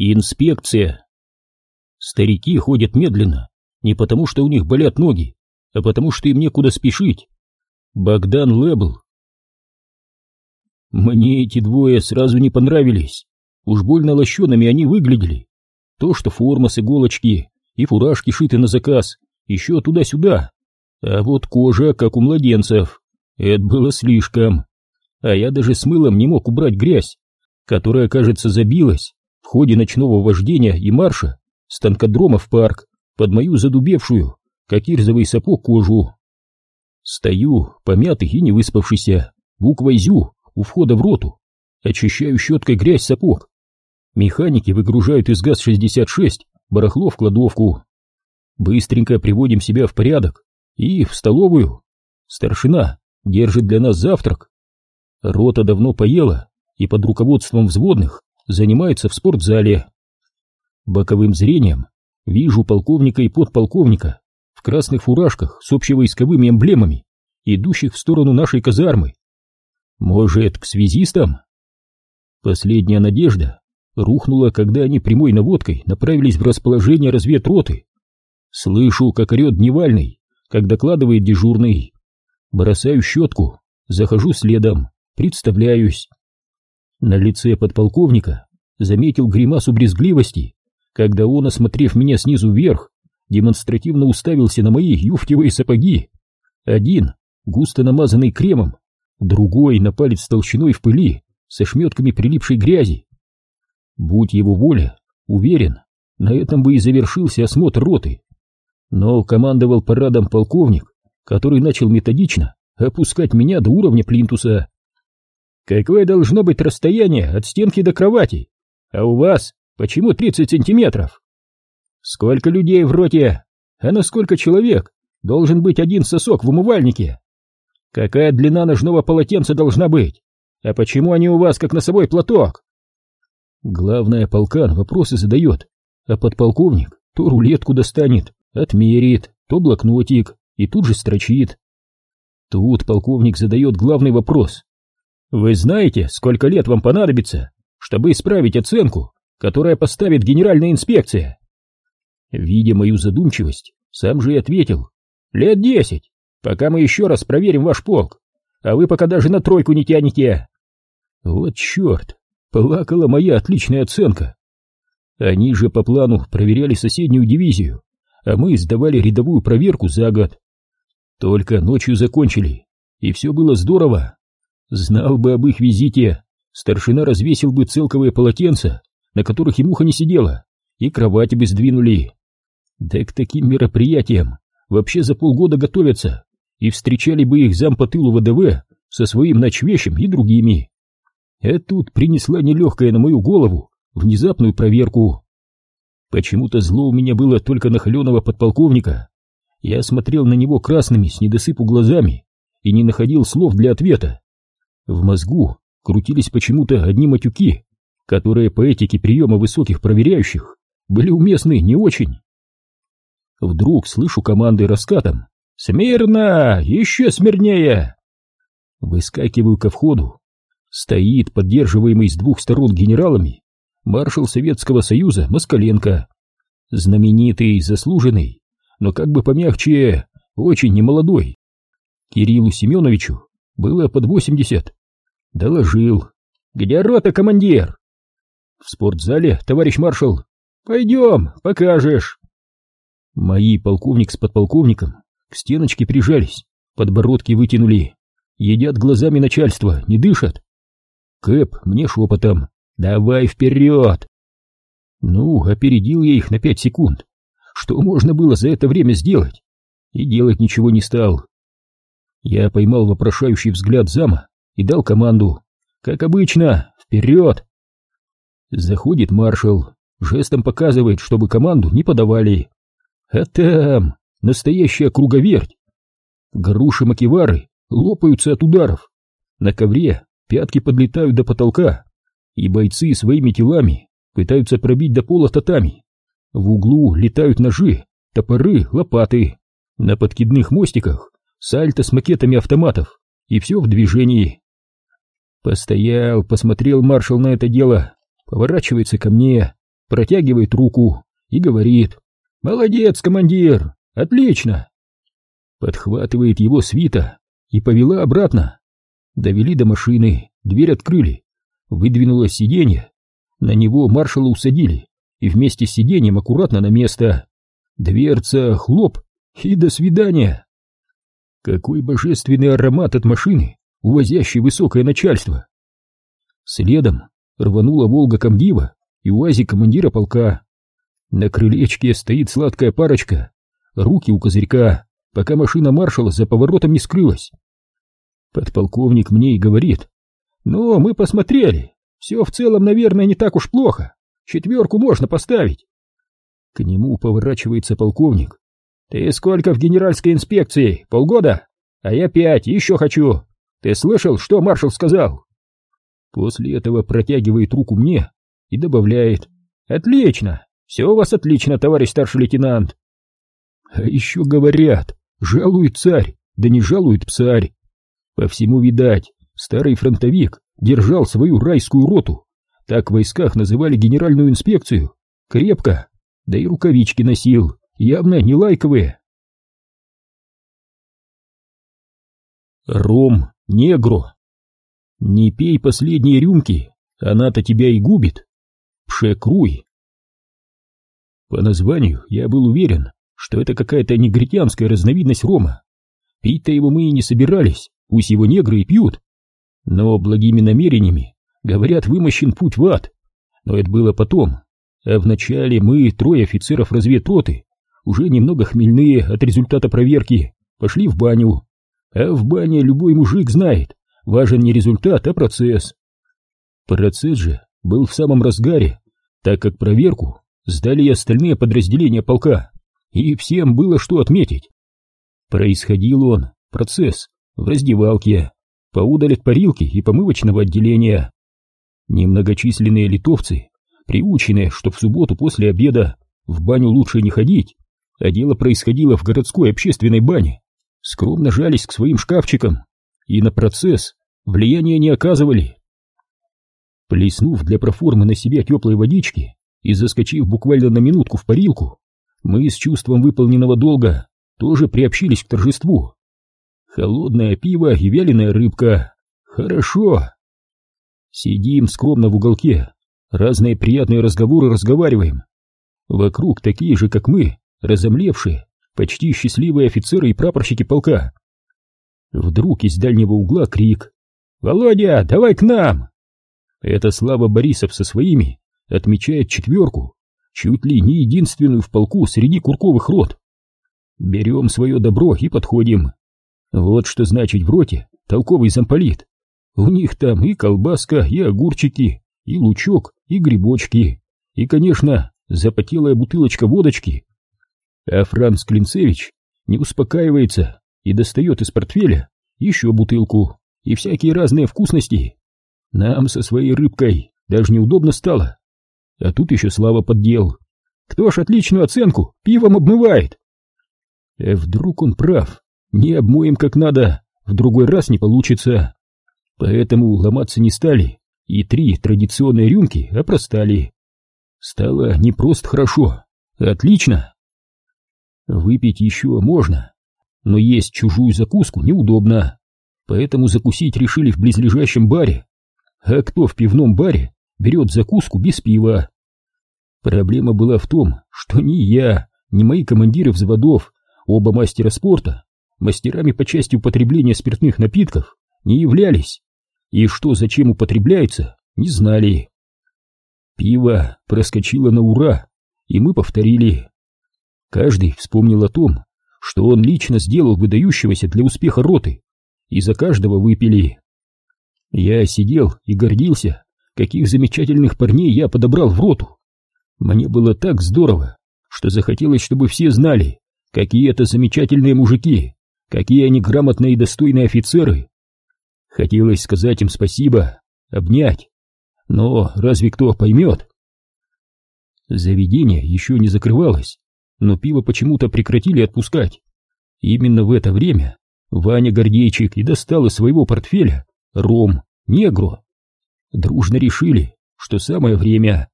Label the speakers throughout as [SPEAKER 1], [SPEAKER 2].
[SPEAKER 1] Инспекция. Старики ходят медленно, не потому что у них болят ноги, а потому что им некуда спешить. Богдан Лебл. Мне эти двое сразу не понравились. Уж больно лощеными они выглядели. То, что форма с иголочки и фуражки шиты на заказ, еще туда-сюда. А вот кожа, как у младенцев. Это было слишком. А я даже с мылом не мог убрать грязь, которая, кажется, забилась в ходе ночного вождения и марша с танкодрома в парк под мою задубевшую, как ирзовый сапог, кожу. Стою, помятый и не выспавшийся, буквой «зю» у входа в роту, очищаю щеткой грязь сапог. Механики выгружают из ГАЗ-66 барахло в кладовку. Быстренько приводим себя в порядок и в столовую. Старшина держит для нас завтрак. Рота давно поела и под руководством взводных занимается в спортзале. Боковым зрением вижу полковника и подполковника в красных фуражках с общевойсковыми эмблемами, идущих в сторону нашей казармы. Может, к связистам? Последняя надежда рухнула, когда они прямой наводкой направились в расположение разведроты. Слышу, как орет Дневальный, как докладывает дежурный. Бросаю щетку, захожу следом, представляюсь. На лице подполковника заметил гримасу брезгливости, когда он, осмотрев меня снизу вверх, демонстративно уставился на мои юфтевые сапоги. Один, густо намазанный кремом, другой на палец толщиной в пыли, со шметками прилипшей грязи. Будь его воля, уверен, на этом бы и завершился осмотр роты. Но командовал парадом полковник, который начал методично опускать меня до уровня плинтуса. Какое должно быть расстояние от стенки до кровати? А у вас почему 30 сантиметров? Сколько людей в роте? А на сколько человек должен быть один сосок в умывальнике? Какая длина ножного полотенца должна быть? А почему они у вас как носовой платок? Главное, полкан вопросы задает, а подполковник то рулетку достанет, отмерит, то блокнотик и тут же строчит. Тут полковник задает главный вопрос. Вы знаете, сколько лет вам понадобится, чтобы исправить оценку, которая поставит генеральная инспекция? Видя мою задумчивость, сам же и ответил. Лет десять, пока мы еще раз проверим ваш полк, а вы пока даже на тройку не тянете. Вот черт, плакала моя отличная оценка. Они же по плану проверяли соседнюю дивизию, а мы сдавали рядовую проверку за год. Только ночью закончили, и все было здорово. Знал бы об их визите, старшина развесил бы целковые полотенца, на которых и муха не сидела, и кровати бы сдвинули. Да к таким мероприятиям вообще за полгода готовятся, и встречали бы их зам по тылу ВДВ со своим ночвещем и другими. А тут принесла нелегкая на мою голову внезапную проверку. Почему-то зло у меня было только на холеного подполковника. Я смотрел на него красными с недосыпу глазами и не находил слов для ответа. В мозгу крутились почему-то одни матюки, которые по этике приема высоких проверяющих были уместны не очень. Вдруг слышу команды раскатом «Смирно! Еще смирнее!» Выскакиваю ко входу. Стоит, поддерживаемый с двух сторон генералами, маршал Советского Союза Москаленко. Знаменитый, заслуженный, но как бы помягче, очень немолодой. Кириллу Семеновичу было под восемьдесят. Доложил. «Где рота, командир?» «В спортзале, товарищ маршал». «Пойдем, покажешь». Мои полковник с подполковником к стеночке прижались, подбородки вытянули, едят глазами начальства, не дышат. Кэп мне шепотом «Давай вперед!» Ну, опередил я их на пять секунд. Что можно было за это время сделать? И делать ничего не стал. Я поймал вопрошающий взгляд зама и дал команду. Как обычно, вперед! Заходит маршал, жестом показывает, чтобы команду не подавали. А там настоящая круговерть. Груши макевары лопаются от ударов. На ковре пятки подлетают до потолка, и бойцы своими телами пытаются пробить до пола татами. В углу летают ножи, топоры, лопаты. На подкидных мостиках сальто с макетами автоматов, и все в движении. Постоял, посмотрел маршал на это дело, поворачивается ко мне. протягивает руку и говорит «Молодец, командир! Отлично!» Подхватывает его свита и повела обратно. Довели до машины, дверь открыли, выдвинулось сиденье, на него маршала усадили и вместе с сиденьем аккуратно на место. Дверца, хлоп и до свидания. Какой божественный аромат от машины, увозящей высокое начальство. Следом рванула Волга комдива и УАЗик командира полка. На крылечке стоит сладкая парочка, руки у козырька, пока машина маршала за поворотом не скрылась. Подполковник мне и говорит, ну, мы посмотрели, все в целом, наверное, не так уж плохо, четверку можно поставить. К нему поворачивается полковник. Ты сколько в генеральской инспекции? Полгода? А я пять, еще хочу. Ты слышал, что маршал сказал? После этого протягивает руку мне и добавляет. Отлично, все у вас отлично, товарищ старший лейтенант. А еще говорят, жалует царь, да не жалует псарь. По всему видать, старый фронтовик держал свою райскую роту. Так в войсках называли генеральную инспекцию. Крепко, да и рукавички носил, явно не лайковые. Ром негро. Не пей последние рюмки, она-то тебя и губит. Пшекруй. По названию я был уверен, что это какая-то негритянская разновидность рома. Пить-то его мы и не собирались, пусть его негры и пьют. Но благими намерениями, говорят, вымощен путь в ад. Но это было потом. А вначале мы, трое офицеров разведроты, уже немного хмельные от результата проверки, пошли в баню. А в бане любой мужик знает, важен не результат, а процесс. Процесс же был в самом разгаре, так как проверку сдали и остальные подразделения полка, и всем было что отметить. Происходил он, процесс, в раздевалке, поудаль от парилки и помывочного отделения. Немногочисленные литовцы, приученные, что в субботу после обеда в баню лучше не ходить, а дело происходило в городской общественной бане, скромно жались к своим шкафчикам и на процесс влияния не оказывали. Плеснув для проформы на себя теплой водички и заскочив буквально на минутку в парилку, мы с чувством выполненного долга тоже приобщились к торжеству. Холодное пиво и вяленая рыбка. Хорошо. Сидим скромно в уголке, разные приятные разговоры разговариваем. Вокруг такие же, как мы, разомлевшие, почти счастливые офицеры и прапорщики полка. Вдруг из дальнего угла крик «Володя, давай к нам!» Это Слава Борисов со своими отмечает четверку, чуть ли не единственную в полку среди курковых рот. Берем свое добро и подходим. Вот что значит в роте толковый замполит. У них там и колбаска, и огурчики, и лучок, и грибочки, и, конечно, запотелая бутылочка водочки. А Франц Клинцевич не успокаивается и достает из портфеля еще бутылку и всякие разные вкусности. Нам со своей рыбкой даже неудобно стало. А тут еще Слава поддел. Кто ж отличную оценку пивом обмывает? А вдруг он прав? Не обмоем как надо, в другой раз не получится. Поэтому ломаться не стали, и три традиционные рюмки опростали. Стало не просто хорошо, а отлично. Выпить еще можно, но есть чужую закуску неудобно, поэтому закусить решили в близлежащем баре. А кто в пивном баре берет закуску без пива? Проблема была в том, что ни я, ни мои командиры взводов, оба мастера спорта, мастерами по части употребления спиртных напитков не являлись, и что зачем употребляется, не знали. Пиво проскочило на ура, и мы повторили. Каждый вспомнил о том, что он лично сделал выдающегося для успеха роты, и за каждого выпили. Я сидел и гордился, каких замечательных парней я подобрал в роту. Мне было так здорово, что захотелось, чтобы все знали, какие это замечательные мужики, Какие они грамотные и достойные офицеры! Хотелось сказать им спасибо, обнять. Но разве кто поймет? Заведение еще не закрывалось, но пиво почему-то прекратили отпускать. Именно в это время Ваня Гордейчик и достал из своего портфеля ром, негру. Дружно решили, что самое время.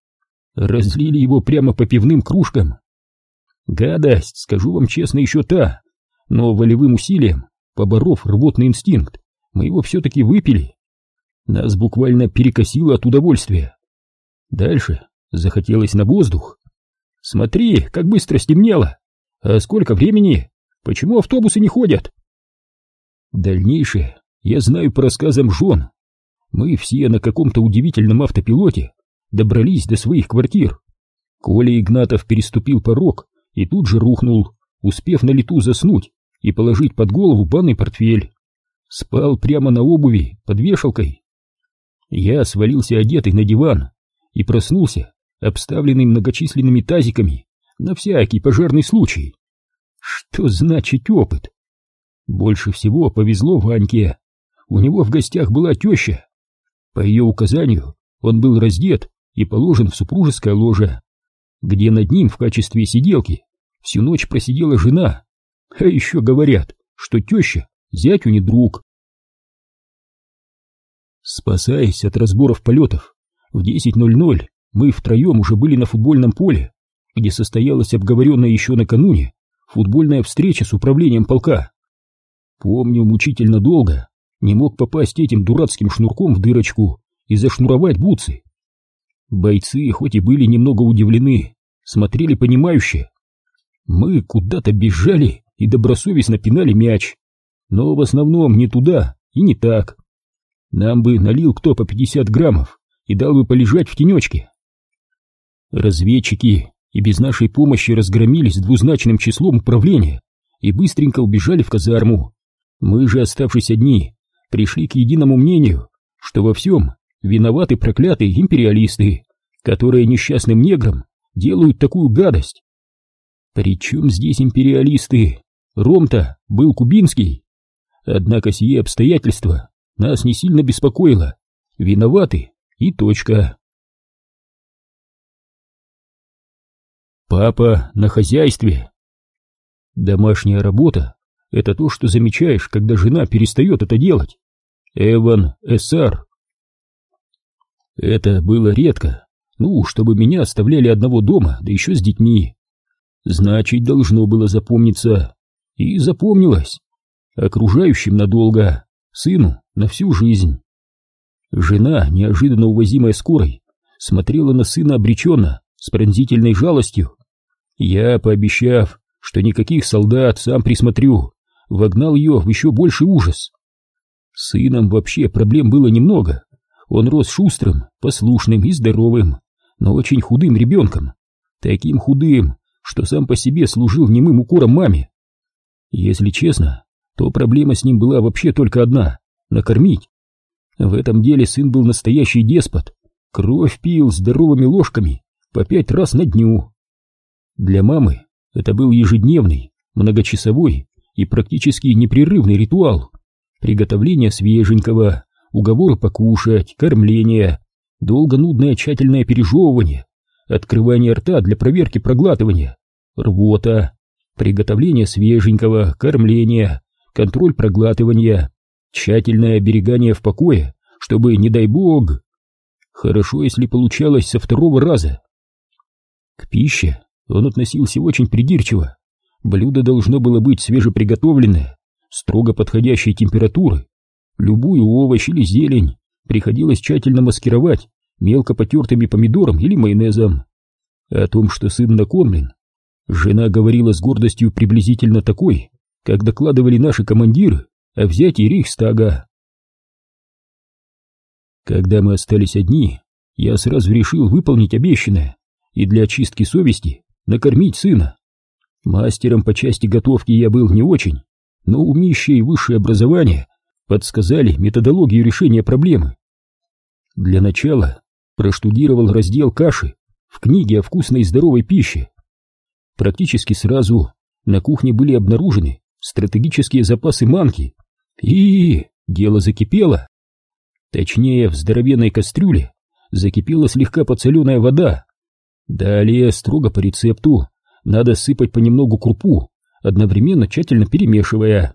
[SPEAKER 1] Разлили его прямо по пивным кружкам. Гадость, скажу вам честно, еще та, но волевым усилием, поборов рвотный инстинкт, мы его все-таки выпили. Нас буквально перекосило от удовольствия. Дальше захотелось на воздух. Смотри, как быстро стемнело. А сколько времени? Почему автобусы не ходят? Дальнейшее я знаю по рассказам жен. Мы все на каком-то удивительном автопилоте добрались до своих квартир. Коля Игнатов переступил порог и тут же рухнул, успев на лету заснуть и положить под голову банный портфель. Спал прямо на обуви, под вешалкой. Я свалился одетый на диван и проснулся, обставленный многочисленными тазиками, на всякий пожарный случай. Что значит опыт? Больше всего повезло Ваньке. У него в гостях была теща. По ее указанию он был раздет и положен в супружеское ложе, где над ним в качестве сиделки всю ночь просидела жена. А еще говорят, что теща зятю не друг. Спасаясь от разборов полетов, в 10.00 мы втроем уже были на футбольном поле, где состоялась обговоренная еще накануне футбольная встреча с управлением полка. Помню, мучительно долго не мог попасть этим дурацким шнурком в дырочку и зашнуровать бутсы. Бойцы, хоть и были немного удивлены, смотрели понимающе. Мы куда-то бежали и добросовестно пинали мяч, но в основном не туда и не так. Нам бы налил кто по 50 граммов и дал бы полежать в тенечке. Разведчики и без нашей помощи разгромились двузначным числом управления и быстренько убежали в казарму. Мы же, оставшись одни, пришли к единому мнению, что во всем виноваты проклятые империалисты, которые несчастным неграм делают такую гадость. Причем здесь империалисты? Ром-то был кубинский. Однако сие обстоятельства нас не сильно беспокоило. Виноваты и точка. Папа на хозяйстве. Домашняя работа — это то, что замечаешь, когда жена перестает это делать. Эван Эссар. Это было редко. Ну, чтобы меня оставляли одного дома, да еще с детьми. Значит, должно было запомниться. И запомнилось. Окружающим надолго, сыну на всю жизнь. Жена, неожиданно увозимая скорой, смотрела на сына обреченно, с пронзительной жалостью. Я, пообещав, что никаких солдат сам присмотрю, вогнал ее в еще больший ужас. С сыном вообще проблем было немного. Он рос шустрым, послушным и здоровым, но очень худым ребенком. Таким худым, что сам по себе служил немым укором маме. Если честно, то проблема с ним была вообще только одна — накормить. В этом деле сын был настоящий деспот, кровь пил здоровыми ложками по пять раз на дню. Для мамы это был ежедневный, многочасовой и практически непрерывный ритуал. Приготовление свеженького, уговоры покушать, кормление, долго нудное тщательное пережевывание, открывание рта для проверки проглатывания, рвота, приготовление свеженького, кормление, контроль проглатывания, тщательное оберегание в покое, чтобы, не дай бог... Хорошо, если получалось со второго раза. К пище он относился очень придирчиво. Блюдо должно было быть свежеприготовленное, строго подходящей температуры. Любую овощ или зелень приходилось тщательно маскировать мелко потертыми помидором или майонезом. О том, что сын накормлен, жена говорила с гордостью приблизительно такой, как докладывали наши командиры о взятии Рейхстага. Когда мы остались одни, я сразу решил выполнить обещанное и для очистки совести накормить сына. Мастером по части готовки я был не очень, но умище и высшее образование подсказали методологию решения проблемы. Для начала проштудировал раздел каши в книге о вкусной и здоровой пище. Практически сразу на кухне были обнаружены стратегические запасы манки, и дело закипело. Точнее, в здоровенной кастрюле закипела слегка подсоленная вода, Далее, строго по рецепту, надо сыпать понемногу крупу, одновременно тщательно перемешивая.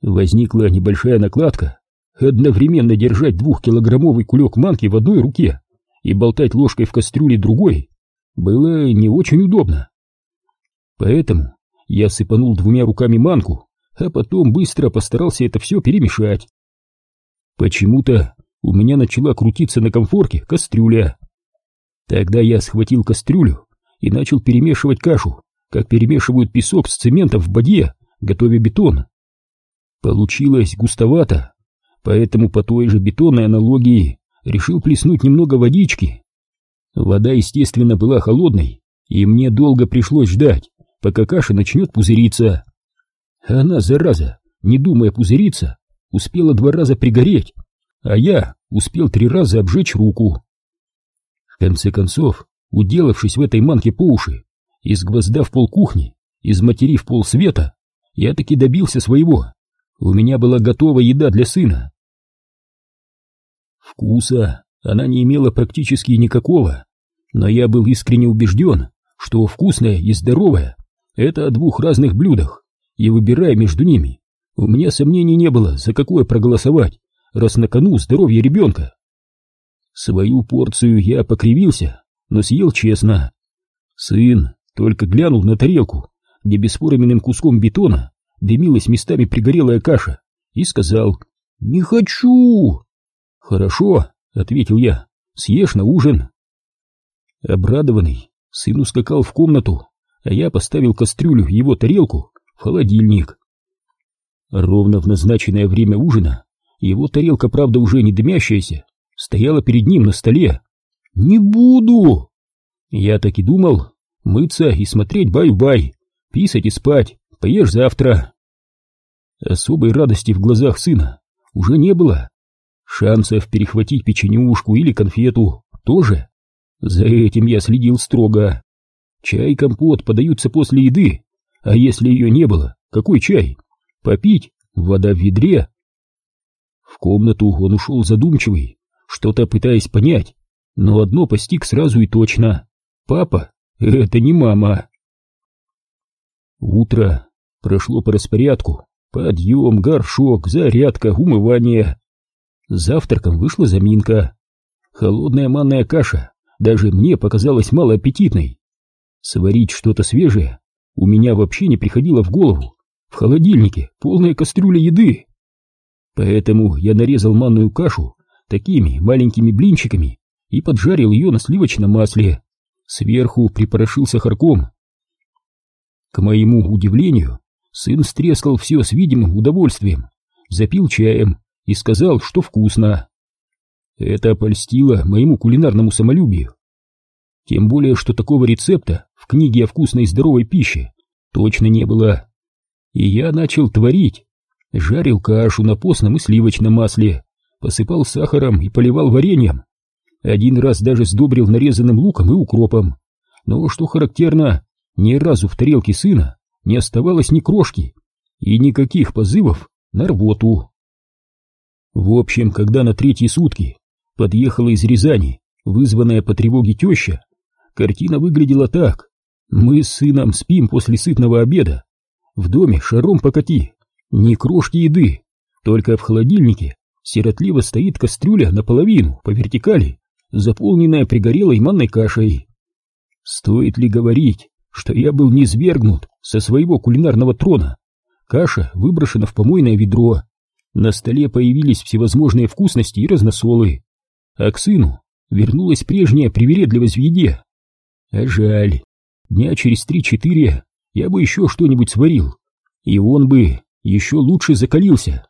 [SPEAKER 1] Возникла небольшая накладка, одновременно держать двухкилограммовый кулек манки в одной руке и болтать ложкой в кастрюле другой было не очень удобно. Поэтому я сыпанул двумя руками манку, а потом быстро постарался это все перемешать. Почему-то у меня начала крутиться на комфорке кастрюля. Тогда я схватил кастрюлю и начал перемешивать кашу, как перемешивают песок с цементом в боде, готовя бетон. Получилось густовато, поэтому по той же бетонной аналогии решил плеснуть немного водички. Вода, естественно, была холодной, и мне долго пришлось ждать, пока каша начнет пузыриться. Она, зараза, не думая пузыриться, успела два раза пригореть, а я успел три раза обжечь руку. Конце концов, уделавшись в этой манке по уши, из гвозда в пол кухни, из матери в пол света, я таки добился своего. У меня была готова еда для сына. Вкуса она не имела практически никакого, но я был искренне убежден, что вкусное и здоровое — это о двух разных блюдах, и выбирая между ними, у меня сомнений не было, за какое проголосовать, раз на кону здоровье ребенка. Свою порцию я покривился, но съел честно. Сын только глянул на тарелку, где бесформенным куском бетона дымилась местами пригорелая каша, и сказал «Не хочу!» «Хорошо», — ответил я, — «съешь на ужин». Обрадованный, сын ускакал в комнату, а я поставил кастрюлю в его тарелку в холодильник. Ровно в назначенное время ужина его тарелка, правда, уже не дымящаяся, стояла перед ним на столе. «Не буду!» Я так и думал, мыться и смотреть бай-бай, писать и спать, поешь завтра. Особой радости в глазах сына уже не было. Шансов перехватить печенюшку или конфету тоже. За этим я следил строго. Чай и компот подаются после еды, а если ее не было, какой чай? Попить? Вода в ведре? В комнату он ушел задумчивый, что-то пытаясь понять, но одно постиг сразу и точно. Папа — это не мама. Утро прошло по распорядку. Подъем, горшок, зарядка, умывание. Завтраком вышла заминка. Холодная манная каша даже мне показалась малоаппетитной. Сварить что-то свежее у меня вообще не приходило в голову. В холодильнике полная кастрюля еды. Поэтому я нарезал манную кашу такими маленькими блинчиками и поджарил ее на сливочном масле. Сверху припорошил сахарком. К моему удивлению, сын стрескал все с видимым удовольствием, запил чаем и сказал, что вкусно. Это польстило моему кулинарному самолюбию. Тем более, что такого рецепта в книге о вкусной и здоровой пище точно не было. И я начал творить. Жарил кашу на постном и сливочном масле, посыпал сахаром и поливал вареньем. Один раз даже сдобрил нарезанным луком и укропом. Но, что характерно, ни разу в тарелке сына не оставалось ни крошки и никаких позывов на рвоту. В общем, когда на третьи сутки подъехала из Рязани вызванная по тревоге теща, картина выглядела так. Мы с сыном спим после сытного обеда. В доме шаром покати, ни крошки еды, только в холодильнике сиротливо стоит кастрюля наполовину, по вертикали, заполненная пригорелой манной кашей. Стоит ли говорить, что я был низвергнут со своего кулинарного трона? Каша выброшена в помойное ведро, на столе появились всевозможные вкусности и разносолы, а к сыну вернулась прежняя привередливость в еде. А жаль, дня через три-четыре я бы еще что-нибудь сварил, и он бы еще лучше закалился.